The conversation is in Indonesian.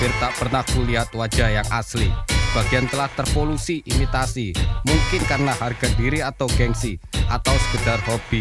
hampir tak pernah kulihat wajah yang asli. bagian telah terpolusi imitasi, mungkin karena harga diri atau gengsi, atau sekedar hobi.